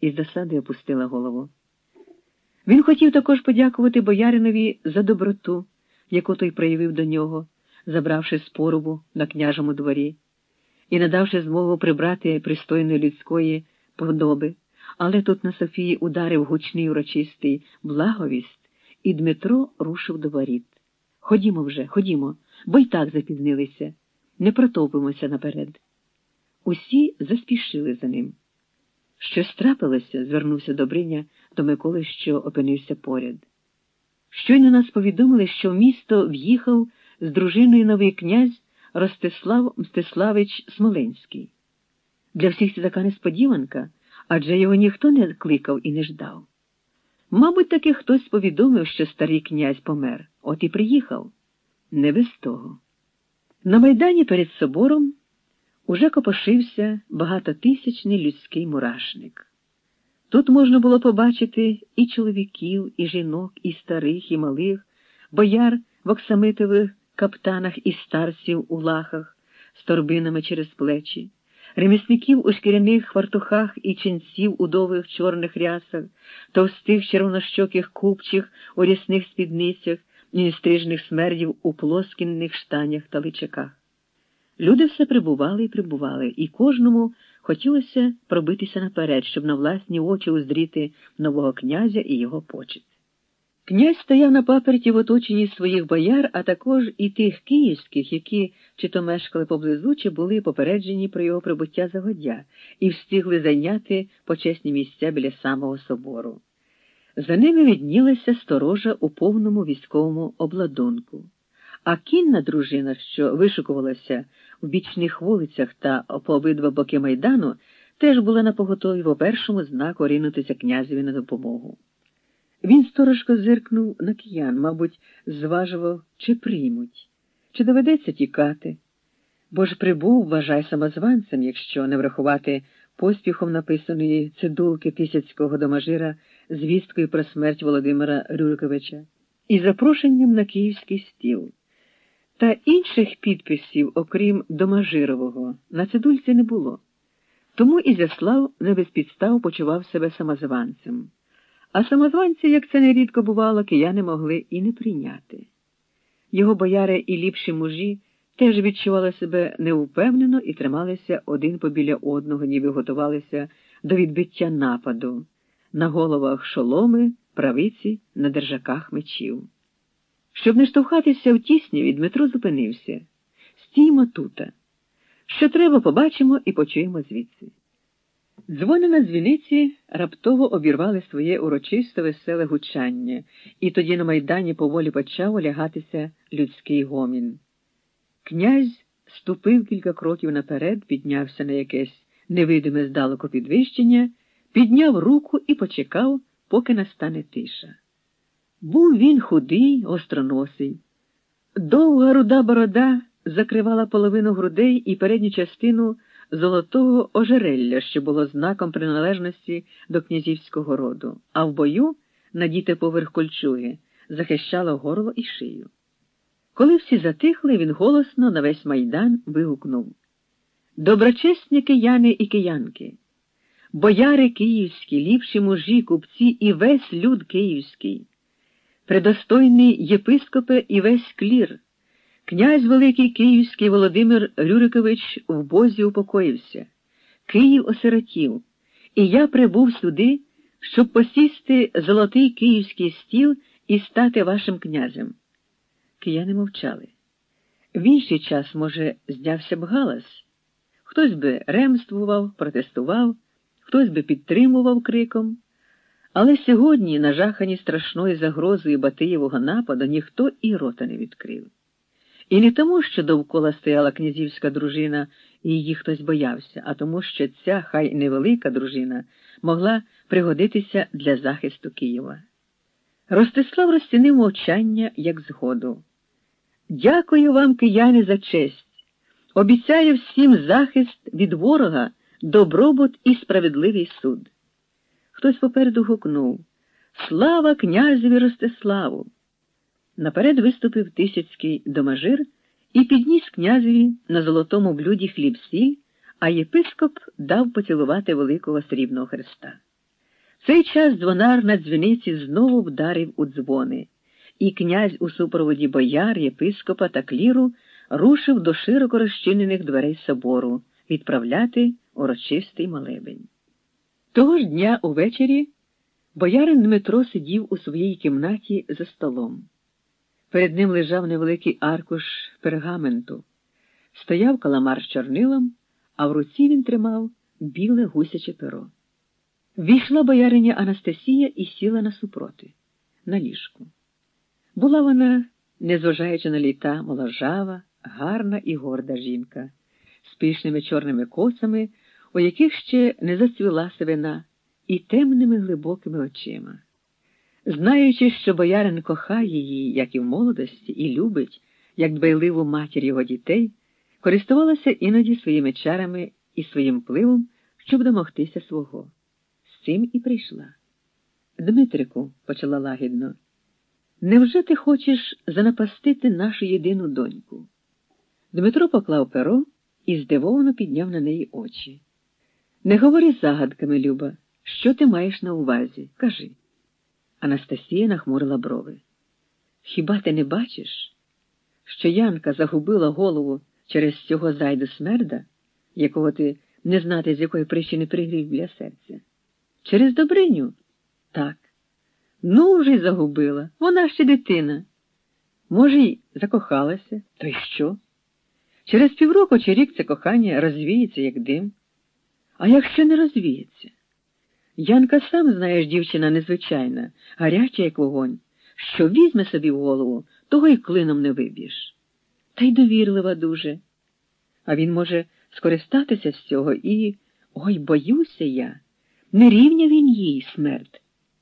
і з досади опустила голову. Він хотів також подякувати бояринові за доброту, яку той проявив до нього, забравши споробу на княжому дворі і надавши змогу прибрати пристойної людської подоби. Але тут на Софії ударив гучний урочистий благовість, і Дмитро рушив до воріт. Ходімо вже, ходімо, бо й так запізнилися, не протовпимося наперед. Усі заспішили за ним. Щось трапилося, звернувся Добриня до Миколи, що опинився поряд. Щойно нас повідомили, що в місто в'їхав з дружиною новий князь Ростислав Мстиславич Смоленський. Для всіх це така несподіванка, адже його ніхто не кликав і не ждав. Мабуть, таки хтось повідомив, що старий князь помер, от і приїхав. Не без того. На майдані перед собором уже копошився багатотисячний людський мурашник. Тут можна було побачити і чоловіків, і жінок, і старих, і малих, бояр в оксамитових каптанах і старців у лахах з торбинами через плечі, ремісників у шкіряних хвартухах і ченців у довгих чорних рясах, товстих червонощоких купчих у рясних спідницях і нестрижних смердів у плоскінних штанях та личаках. Люди все прибували і прибували, і кожному хотілося пробитися наперед, щоб на власні очі уздріти нового князя і його почет. Князь стояв на паперті в оточенні своїх бояр, а також і тих київських, які чи то мешкали поблизу, чи були попереджені про його прибуття загодя і встигли зайняти почесні місця біля самого собору. За ними віднілася сторожа у повному військовому обладунку, а кінна дружина, що вишукувалася в бічних вулицях та по обидва боки майдану, теж була на поготові по першому знаку ринутися князеві на допомогу. Він сторожко зиркнув на киян, мабуть, зважував, чи приймуть, чи доведеться тікати, бо ж прибув, вважай самозванцем, якщо не врахувати поспіхом написаної цидулки тисяцького домажира звісткою про смерть Володимира Рюриковича і запрошенням на київський стіл. Та інших підписів, окрім Домажирового, на цидульці не було. Тому Ізяслав не без підстав почував себе самозванцем. А самозванці, як це нерідко бувало, кияни могли і не прийняти. Його бояри і ліпші мужі теж відчували себе неупевнено і трималися один побіля одного, ніби готувалися до відбиття нападу, на головах шоломи, правиці, на держаках мечів. Щоб не штовхатися в тісніві, Дмитро зупинився. Стіймо тута. Що треба, побачимо і почуємо звідси. Дзвони на дзвіниці раптово обірвали своє урочисте веселе гучання, і тоді на майдані поволі почав олягатися людський гомін. Князь ступив кілька кроків наперед, піднявся на якесь невидиме здалеку підвищення, підняв руку і почекав, поки настане тиша. Був він худий, остроносий. Довга руда борода закривала половину грудей і передню частину золотого ожерелля, що було знаком приналежності до князівського роду, а в бою, надіте поверх кольчуги, захищало горло і шию. Коли всі затихли, він голосно на весь майдан вигукнув Доброчесні кияни і киянки, бояри київські, ліпші мужі, купці і весь люд київський, предостойний єпископе і весь клір. Князь Великий Київський Володимир Рюрикович в Бозі упокоївся, Київ осиротів, і я прибув сюди, щоб посісти золотий київський стіл і стати вашим князем. Кияни мовчали. В інший час, може, здявся б галас. Хтось би ремствував, протестував, хтось би підтримував криком. Але сьогодні, нажахані страшною загрозою Батиєвого нападу, ніхто і рота не відкрив. І не тому, що довкола стояла князівська дружина і її хтось боявся, а тому, що ця хай невелика дружина могла пригодитися для захисту Києва. Ростислав розцінив мовчання як згоду. Дякую вам, кияни, за честь. Обіцяю всім захист від ворога, добробут і справедливий суд. Хтось попереду гукнув Слава князеві Ростиславу! Наперед виступив тисяцький домажир і підніс князеві на золотому блюді хліб сіль, а єпископ дав поцілувати великого срібного хреста. В цей час дзвонар на дзвіниці знову вдарив у дзвони, і князь у супроводі бояр, єпископа та кліру рушив до широко розчинених дверей собору відправляти урочистий молебень. Того ж дня увечері боярин Дмитро сидів у своїй кімнаті за столом. Перед ним лежав невеликий аркуш пергаменту, стояв каламар з чорнилом, а в руці він тримав біле гусяче перо. Війшла бояриня Анастасія і сіла насупроти, на ліжку. Була вона, незважаючи на літа, моложава, гарна і горда жінка, з пишними чорними косами, у яких ще не зацвіла сивина, і темними глибокими очима. Знаючи, що боярин кохає її, як і в молодості, і любить, як дбайливу матір його дітей, користувалася іноді своїми чарами і своїм впливом, щоб домогтися свого. З цим і прийшла. Дмитрику, почала лагідно, невже ти хочеш занапастити нашу єдину доньку? Дмитро поклав перо і здивовано підняв на неї очі. Не говори загадками, Люба, що ти маєш на увазі? Кажи. Анастасія нахмурила брови. Хіба ти не бачиш, що Янка загубила голову через цього зайду смерда, якого ти не знати, з якої причини пригрів біля серця? Через Добриню? Так. Ну, вже й загубила. Вона ще дитина. Може, й закохалася, то й що? Через півроку чи рік це кохання розвіється, як дим. А якщо не розвіється? Янка сам, знаєш, дівчина незвичайна, гаряча, як вогонь. Що візьме собі в голову, того й клином не виб'єш. Та й довірлива дуже. А він може скористатися з цього і. Ой, боюся я. Не рівня він їй смерть.